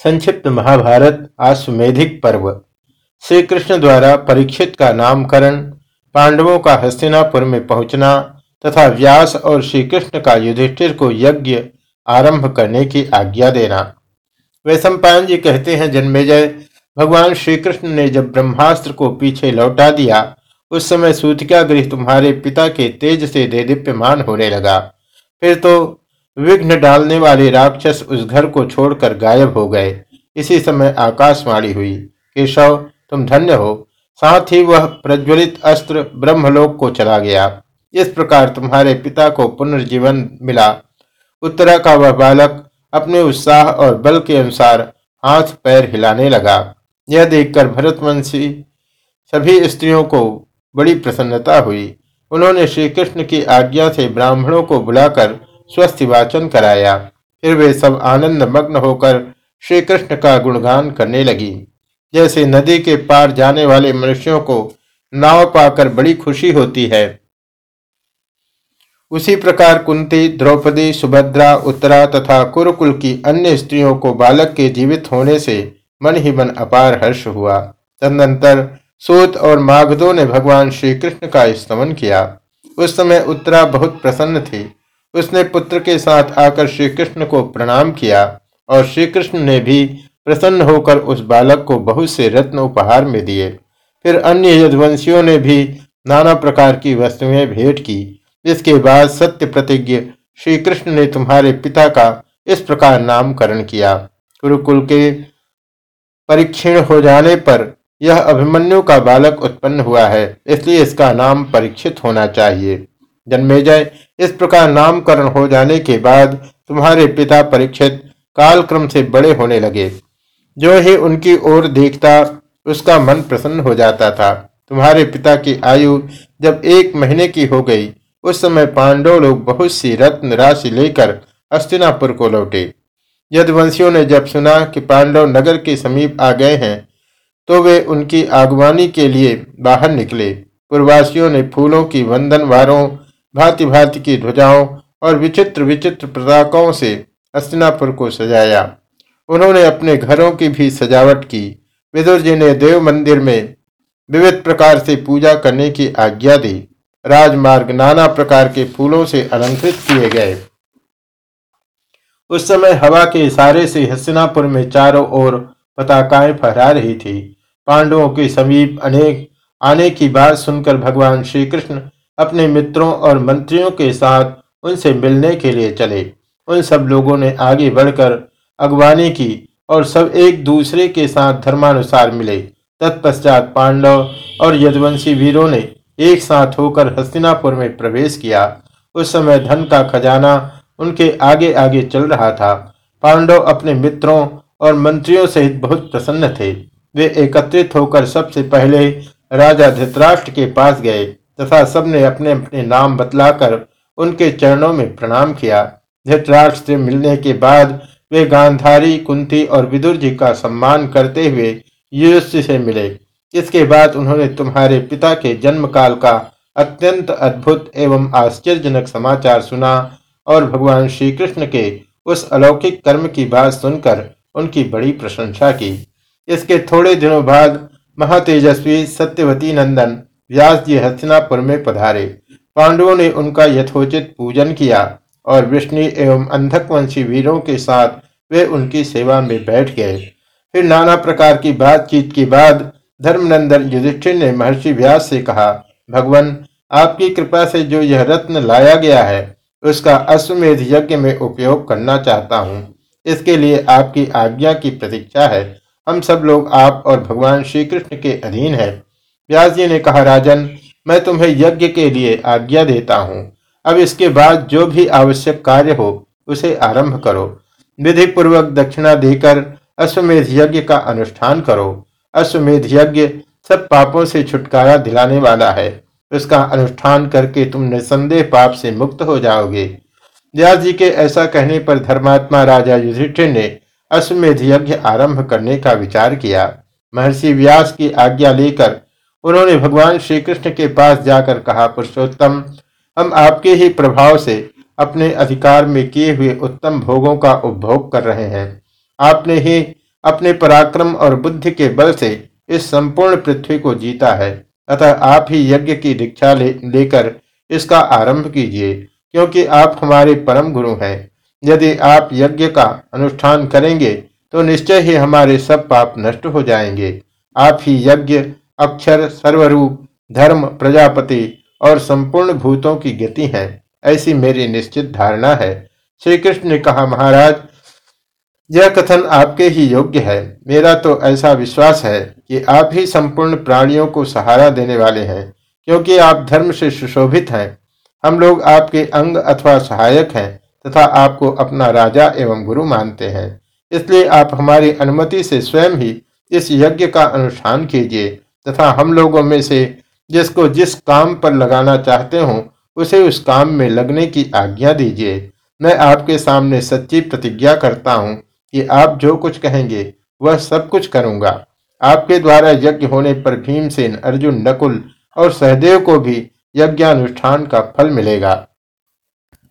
संक्षिप्त महाभारत आश्वेधिक पर्व। श्री कृष्ण द्वारा परीक्षित का नामकरण, पांडवों का हस्तिनापुर में पहुँचना तथा व्यास और श्री कृष्ण का युधिष्ठिर को यज्ञ आरंभ करने की आज्ञा देना। वैशंपायन जी कहते हैं जन्मेजय भगवान श्री कृष्ण ने जब ब्रह्मास्त्र को पीछे लौटा दिया, उस समय सूतिका गृह तुम्हारे पिता के तेज से दे दीप्यमान होने लगा। फिर तो विघ्न डालने वाले राक्षस उस घर को छोड़कर गायब हो गए। इसी समय आकाशवाणी हुई, केशव, तुम धन्य हो। साथ ही वह प्रज्वलित अस्त्र ब्रह्मलोक को चला गया। इस प्रकार तुम्हारे पिता को पुनर्जीवन मिला। उत्तरा का वह बालक अपने उत्साह और बल के अनुसार हाथ पैर हिलाने लगा। यह देखकर भरतवंशी सभी स्त्रियों को बड़ी प्रसन्नता हुई। उन्होंने श्री कृष्ण की आज्ञा से ब्राह्मणों को बुलाकर स्वस्थ वाचन कराया। फिर वे सब आनंद मग्न होकर श्री कृष्ण का गुणगान करने लगी। जैसे नदी के पार जाने वाले मनुष्यों को नाव पाकर बड़ी खुशी होती है। उसी प्रकार कुंती, द्रौपदी, सुभद्रा, उत्तरा तथा कुरुकुल की अन्य स्त्रियों को बालक के जीवित होने से मन ही मन अपार हर्ष हुआ। तदनंतर सूत और माघदो ने भगवान श्री कृष्ण का स्तमन किया। उस समय उत्तरा बहुत प्रसन्न थी। उसने पुत्र के साथ आकर श्री कृष्ण को प्रणाम किया और श्री कृष्ण ने भी प्रसन्न होकर उस बालक को बहुत से रत्न उपहार में दिए। फिर अन्य यदवंशियों ने भी नाना प्रकार की वस्तुएँ भेंट की इसके बाद सत्य प्रतिज्ञ श्री कृष्ण ने तुम्हारे पिता का इस प्रकार नामकरण किया। गुरुकुल के परीक्षण हो जाने पर यह अभिमन्यु का बालक उत्पन्न हुआ है, इसलिए इसका नाम परीक्षित होना चाहिए। जन्मेजय इस प्रकार नामकरण हो जाने के बाद तुम्हारे पिता परीक्षित कालक्रम से बड़े होने लगे। जो ही उनकी ओर देखता, उसका मन प्रसन्न हो जाता था। तुम्हारे पिता की आयु जब एक महीने की हो गई, उस समय पांडव लोग बहुत सी रत्न राशि लेकर अस्तिनापुर को लौटे। यदवंशियों ने जब सुना कि पांडव नगर के समीप आ गए हैं तो वे उनकी आगवानी के लिए बाहर निकले। पूर्वासियों ने फूलों की वंदन वारों भांति भांति की ध्वजाओं और विचित्र विचित्र पताकों से अस्तिनापुर को सजाया। उन्होंने अपने घरों की भी सजावट की। विदुर जी ने देव मंदिर में विविध प्रकार से पूजा करने की आज्ञा दी। राजमार्ग नाना प्रकार के फूलों से अलंकृत किए गए। उस समय हवा के इशारे से हस्तिनापुर में चारों ओर पताकाएँ फहरा रही थी। पांडवों के समीप अनेक, आने की बात सुनकर भगवान श्री कृष्ण अपने मित्रों और मंत्रियों के साथ उनसे मिलने के लिए चले। उन सब लोगों ने आगे बढ़कर अगवानी की और सब एक दूसरे के साथ धर्मानुसार मिले। तत्पश्चात पांडव और यदवंशी वीरों ने एक साथ होकर हस्तिनापुर में प्रवेश किया। उस समय धन का खजाना उनके आगे आगे चल रहा था। पांडव अपने मित्रों और मंत्रियों सहित बहुत प्रसन्न थे। वे एकत्रित होकर सबसे पहले राजा धृतराष्ट्र के पास गए। तथा सबने अपने अपने नाम बतलाकर उनके चरणों में प्रणाम किया। धृतराष्ट्र से मिलने के बाद वे गांधारी, कुंती और विदुर जी का सम्मान करते हुए युष्य से मिले। इसके बाद उन्होंने तुम्हारे पिता के जन्म काल का अत्यंत अद्भुत एवं आश्चर्यजनक समाचार सुना और भगवान श्री कृष्ण के उस अलौकिक कर्म की बात सुनकर उनकी बड़ी प्रशंसा की। इसके थोड़े दिनों बाद महातेजस्वी सत्यवती नंदन व्यास जी हस्तिनापुर में पधारे। पांडवों ने उनका यथोचित पूजन किया और विष्णु एवं अंधकवंशी वीरों के साथ वे उनकी सेवा में बैठ गए। फिर नाना प्रकार की बातचीत के बाद धर्मनंदन युधिष्ठिर ने महर्षि व्यास से कहा, भगवान, आपकी कृपा से जो यह रत्न लाया गया है, उसका अश्वमेध यज्ञ में उपयोग करना चाहता हूँ। इसके लिए आपकी आज्ञा की प्रतीक्षा है। हम सब लोग आप और भगवान श्री कृष्ण के अधीन है। व्यास जी ने कहा, राजन, मैं तुम्हें यज्ञ के लिए आज्ञा देता हूँ। अब इसके बाद जो भी आवश्यक कार्य हो, उसे आरंभ करो। विधि पूर्वक दक्षिणा देकर अश्वमेध यज्ञ का अनुष्ठान करो। अश्वमेध यज्ञ सब पापों से छुटकारा दिलाने वाला है। उसका अनुष्ठान करके तुम निसंदेह पाप से मुक्त हो जाओगे। व्यास जी के ऐसा कहने पर धर्मात्मा राजा युधिष्ठिर ने अश्वमेध यज्ञ आरंभ करने का विचार किया। महर्षि व्यास की आज्ञा लेकर उन्होंने भगवान श्री कृष्ण के पास जाकर कहा पुरुषोत्तम हम आपके ही प्रभाव से अपने अधिकार में किए हुए उत्तम भोगों का उपभोग कर रहे हैं। आपने ही अपने पराक्रम और बुद्धि के बल से इस संपूर्ण पृथ्वी को जीता है। अतः आप ही यज्ञ की दीक्षा ले, लेकर इसका आरंभ कीजिए क्योंकि आप हमारे परम गुरु हैं। यदि आप यज्ञ का अनुष्ठान करेंगे तो निश्चय ही हमारे सब पाप नष्ट हो जाएँगे। आप ही यज्ञ अक्षर, सर्वरूप, धर्म, प्रजापति और संपूर्ण भूतों की गति है। ऐसी मेरी निश्चित धारणा है। श्री कृष्ण ने कहा, महाराज, यह कथन आपके ही योग्य है। मेरा तो ऐसा विश्वास है कि आप ही संपूर्ण प्राणियों को सहारा देने वाले हैं, क्योंकि आप धर्म से सुशोभित हैं। हम लोग आपके अंग अथवा सहायक हैं तथा आपको अपना राजा एवं गुरु मानते हैं। इसलिए आप हमारी अनुमति से स्वयं ही इस यज्ञ का अनुष्ठान कीजिए। तथा हम लोगों में से जिसको जिस काम पर लगाना चाहते हो, उसे उस काम में लगने की आज्ञा दीजिए। मैं आपके सामने सच्ची प्रतिज्ञा करता हूँ कि आप जो कुछ कहेंगे, वह सब कुछ करूँगा। आपके द्वारा यज्ञ होने पर भीमसेन अर्जुन नकुल और सहदेव को भी यज्ञानुष्ठान का फल मिलेगा।